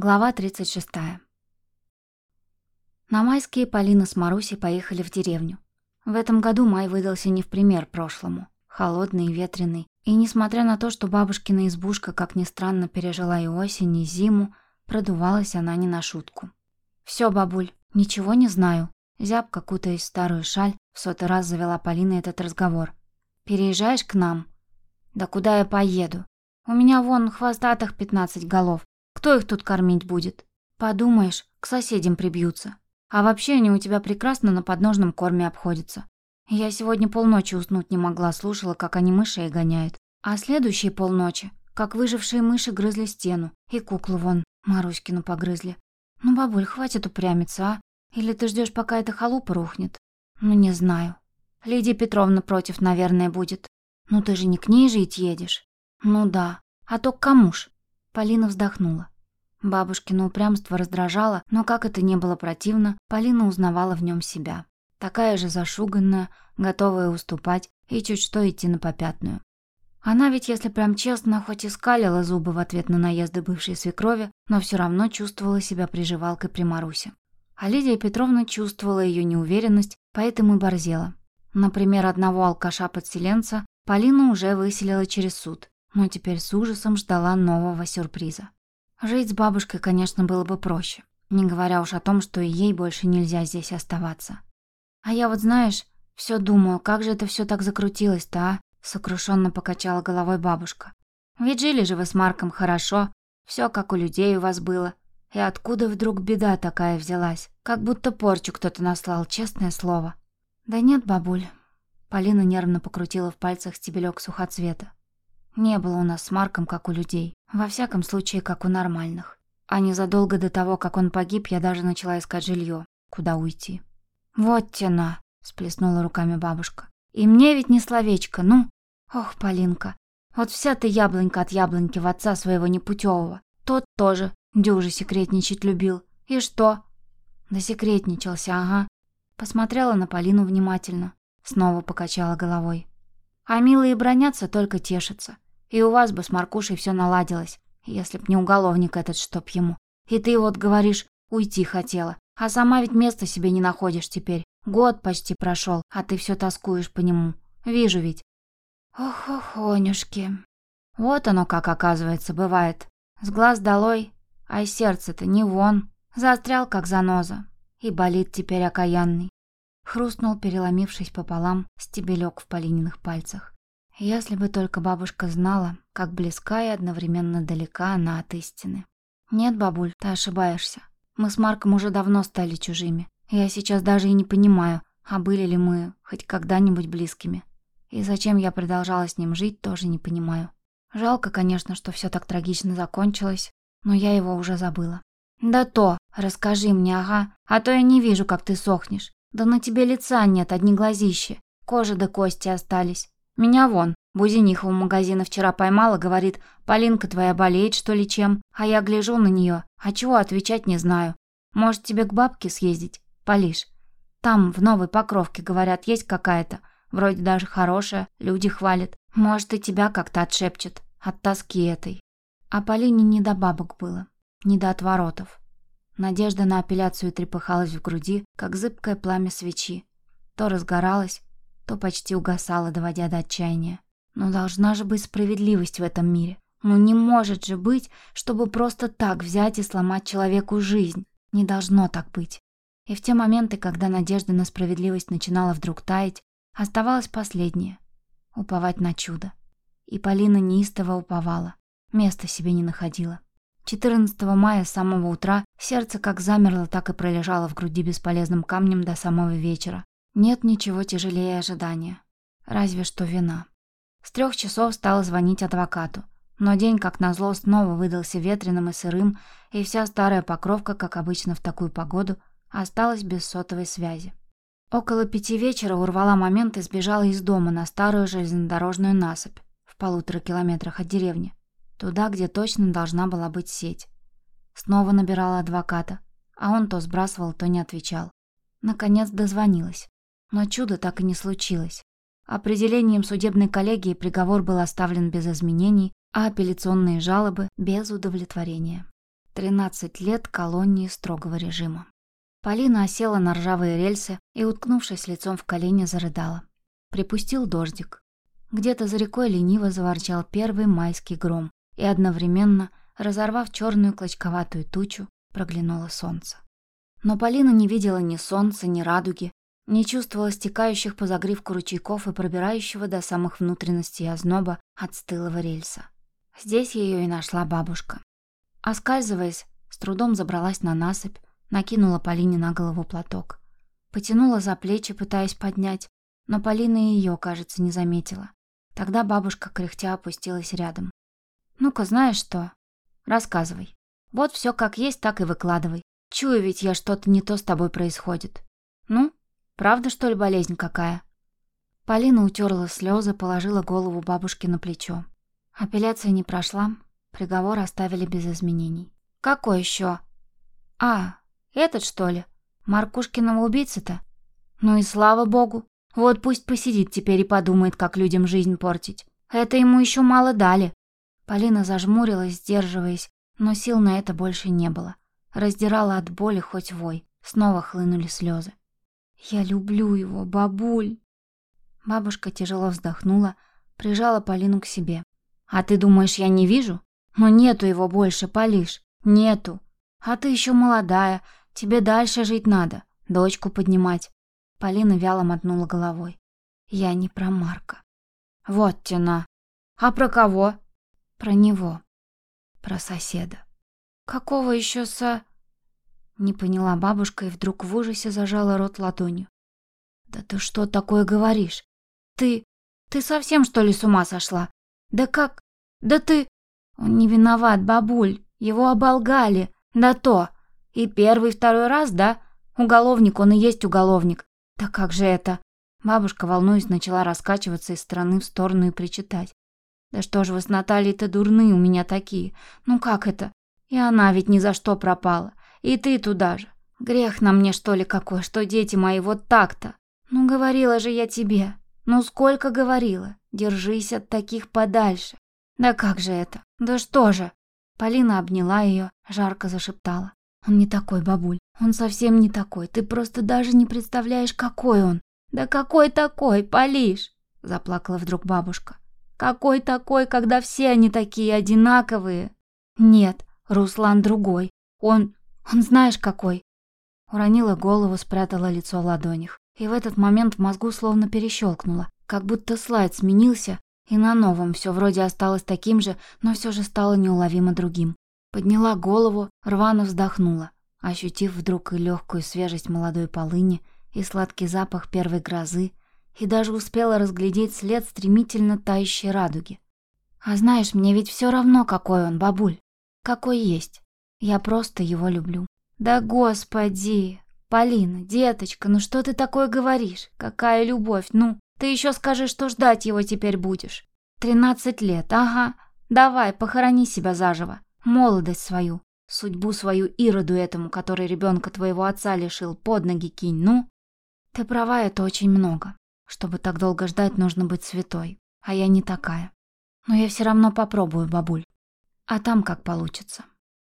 Глава 36. На майские Полина с Марусей поехали в деревню. В этом году май выдался не в пример прошлому. Холодный и ветреный. И несмотря на то, что бабушкина избушка, как ни странно, пережила и осень, и зиму, продувалась она не на шутку. «Всё, бабуль, ничего не знаю». Зябко, кутаясь в старую шаль, в сотый раз завела Полина этот разговор. «Переезжаешь к нам?» «Да куда я поеду? У меня вон хвостатых пятнадцать голов. Кто их тут кормить будет? Подумаешь, к соседям прибьются. А вообще они у тебя прекрасно на подножном корме обходятся. Я сегодня полночи уснуть не могла, слушала, как они мышей гоняют. А следующие полночи, как выжившие мыши грызли стену. И куклу вон, Маруськину погрызли. Ну, бабуль, хватит упрямиться, а? Или ты ждешь, пока эта халупа рухнет? Ну, не знаю. Лидия Петровна против, наверное, будет. Ну, ты же не к ней жить едешь. Ну да. А то к кому ж? Полина вздохнула. Бабушкино упрямство раздражало, но как это не было противно, Полина узнавала в нем себя. Такая же зашуганная, готовая уступать и чуть что идти на попятную. Она ведь, если прям честно, хоть и скалила зубы в ответ на наезды бывшей свекрови, но все равно чувствовала себя приживалкой при Марусе. А Лидия Петровна чувствовала ее неуверенность, поэтому и борзела. Например, одного алкаша-подселенца Полина уже выселила через суд, но теперь с ужасом ждала нового сюрприза. Жить с бабушкой, конечно, было бы проще, не говоря уж о том, что и ей больше нельзя здесь оставаться. А я вот, знаешь, все думаю, как же это все так закрутилось-то, а? Сокрушенно покачала головой бабушка. Ведь жили же вы с Марком хорошо, все как у людей у вас было. И откуда вдруг беда такая взялась? Как будто порчу кто-то наслал, честное слово. Да нет, бабуль. Полина нервно покрутила в пальцах стебелек сухоцвета. Не было у нас с Марком, как у людей. Во всяком случае, как у нормальных. А незадолго до того, как он погиб, я даже начала искать жилье, куда уйти. «Вот тена!» – сплеснула руками бабушка. «И мне ведь не словечко, ну? Ох, Полинка, вот вся ты яблонька от яблоньки в отца своего непутевого. Тот тоже дюже секретничать любил. И что?» Да секретничался, ага. Посмотрела на Полину внимательно. Снова покачала головой. А милые бронятся, только тешатся. И у вас бы с Маркушей все наладилось, если б не уголовник этот, чтоб ему. И ты вот говоришь, уйти хотела. А сама ведь места себе не находишь теперь. Год почти прошел, а ты все тоскуешь по нему. Вижу ведь. Ох, охонюшки. Вот оно как, оказывается, бывает. С глаз долой, а из сердца-то не вон. Застрял, как заноза. И болит теперь окаянный. Хрустнул, переломившись пополам, стебелек в Полининых пальцах. Если бы только бабушка знала, как близка и одновременно далека она от истины. Нет, бабуль, ты ошибаешься. Мы с Марком уже давно стали чужими. Я сейчас даже и не понимаю, а были ли мы хоть когда-нибудь близкими. И зачем я продолжала с ним жить, тоже не понимаю. Жалко, конечно, что все так трагично закончилось, но я его уже забыла. Да то, расскажи мне, ага, а то я не вижу, как ты сохнешь. Да на тебе лица нет, одни глазищи. Кожа да кости остались. Меня вон, Бузиниха у магазина вчера поймала, говорит, «Полинка твоя болеет, что ли, чем?» А я гляжу на нее, а чего отвечать не знаю. Может, тебе к бабке съездить, Полиш? Там, в Новой Покровке, говорят, есть какая-то. Вроде даже хорошая, люди хвалят. Может, и тебя как-то отшепчет от тоски этой. А Полине не до бабок было, не до отворотов. Надежда на апелляцию трепыхалась в груди, как зыбкое пламя свечи. То разгоралась, то почти угасала, доводя до отчаяния. Но должна же быть справедливость в этом мире. Ну не может же быть, чтобы просто так взять и сломать человеку жизнь. Не должно так быть. И в те моменты, когда надежда на справедливость начинала вдруг таять, оставалось последнее — уповать на чудо. И Полина неистово уповала, места себе не находила. 14 мая с самого утра сердце как замерло, так и пролежало в груди бесполезным камнем до самого вечера, нет ничего тяжелее ожидания. Разве что вина. С трех часов стала звонить адвокату. Но день, как назло, снова выдался ветреным и сырым, и вся старая покровка, как обычно в такую погоду, осталась без сотовой связи. Около пяти вечера урвала момент и сбежала из дома на старую железнодорожную насыпь в полутора километрах от деревни, туда, где точно должна была быть сеть. Снова набирала адвоката, а он то сбрасывал, то не отвечал. Наконец дозвонилась. Но чудо так и не случилось. Определением судебной коллегии приговор был оставлен без изменений, а апелляционные жалобы – без удовлетворения. 13 лет колонии строгого режима. Полина осела на ржавые рельсы и, уткнувшись лицом в колени, зарыдала. Припустил дождик. Где-то за рекой лениво заворчал первый майский гром, и одновременно, разорвав черную клочковатую тучу, проглянуло солнце. Но Полина не видела ни солнца, ни радуги, не чувствовала стекающих по загривку ручейков и пробирающего до самых внутренностей озноба от стылого рельса. Здесь ее и нашла бабушка. Оскальзываясь, с трудом забралась на насыпь, накинула Полине на голову платок. Потянула за плечи, пытаясь поднять, но Полина ее, кажется, не заметила. Тогда бабушка кряхтя опустилась рядом. «Ну-ка, знаешь что? Рассказывай. Вот все как есть, так и выкладывай. Чую ведь я, что-то не то с тобой происходит. Ну, правда, что ли, болезнь какая?» Полина утерла слезы, положила голову бабушке на плечо. Апелляция не прошла, приговор оставили без изменений. «Какой еще? «А, этот, что ли? Маркушкиного убийца-то? Ну и слава богу. Вот пусть посидит теперь и подумает, как людям жизнь портить. Это ему еще мало дали». Полина зажмурилась, сдерживаясь, но сил на это больше не было. Раздирала от боли хоть вой. Снова хлынули слезы. «Я люблю его, бабуль!» Бабушка тяжело вздохнула, прижала Полину к себе. «А ты думаешь, я не вижу? Но нету его больше, Полиш, нету. А ты еще молодая, тебе дальше жить надо, дочку поднимать. Полина вяло мотнула головой. Я не про Марка. Вот тена. А про кого? Про него. Про соседа. Какого еще со... Не поняла бабушка и вдруг в ужасе зажала рот ладонью. «Да ты что такое говоришь? Ты... ты совсем что ли с ума сошла? Да как? Да ты...» «Он не виноват, бабуль. Его оболгали. Да то. И первый, второй раз, да? Уголовник, он и есть уголовник. Да как же это? Бабушка, волнуясь, начала раскачиваться из стороны в сторону и причитать. Да что ж вы с Натальей-то дурны у меня такие. Ну как это? И она ведь ни за что пропала. И ты туда же. Грех на мне, что ли, какой, что дети мои вот так-то. Ну, говорила же я тебе. Ну, сколько говорила. Держись от таких подальше. Да как же это? Да что же? Полина обняла ее, жарко зашептала. «Он не такой, бабуль. Он совсем не такой. Ты просто даже не представляешь, какой он». «Да какой такой, Полиш?» Заплакала вдруг бабушка. «Какой такой, когда все они такие одинаковые?» «Нет, Руслан другой. Он... он знаешь какой?» Уронила голову, спрятала лицо в ладонях. И в этот момент в мозгу словно перещелкнуло, как будто слайд сменился, и на новом все вроде осталось таким же, но все же стало неуловимо другим. Подняла голову, рвано вздохнула, ощутив вдруг и легкую свежесть молодой полыни, и сладкий запах первой грозы, и даже успела разглядеть след стремительно тающей радуги. А знаешь, мне ведь все равно, какой он, бабуль. Какой есть. Я просто его люблю. Да господи! Полина, деточка, ну что ты такое говоришь? Какая любовь, ну? Ты еще скажи, что ждать его теперь будешь. Тринадцать лет, ага. Давай, похорони себя заживо. Молодость свою, судьбу свою Ироду этому, который ребенка твоего отца лишил, под ноги кинь, ну. Ты права, это очень много. Чтобы так долго ждать, нужно быть святой. А я не такая. Но я все равно попробую, бабуль. А там как получится.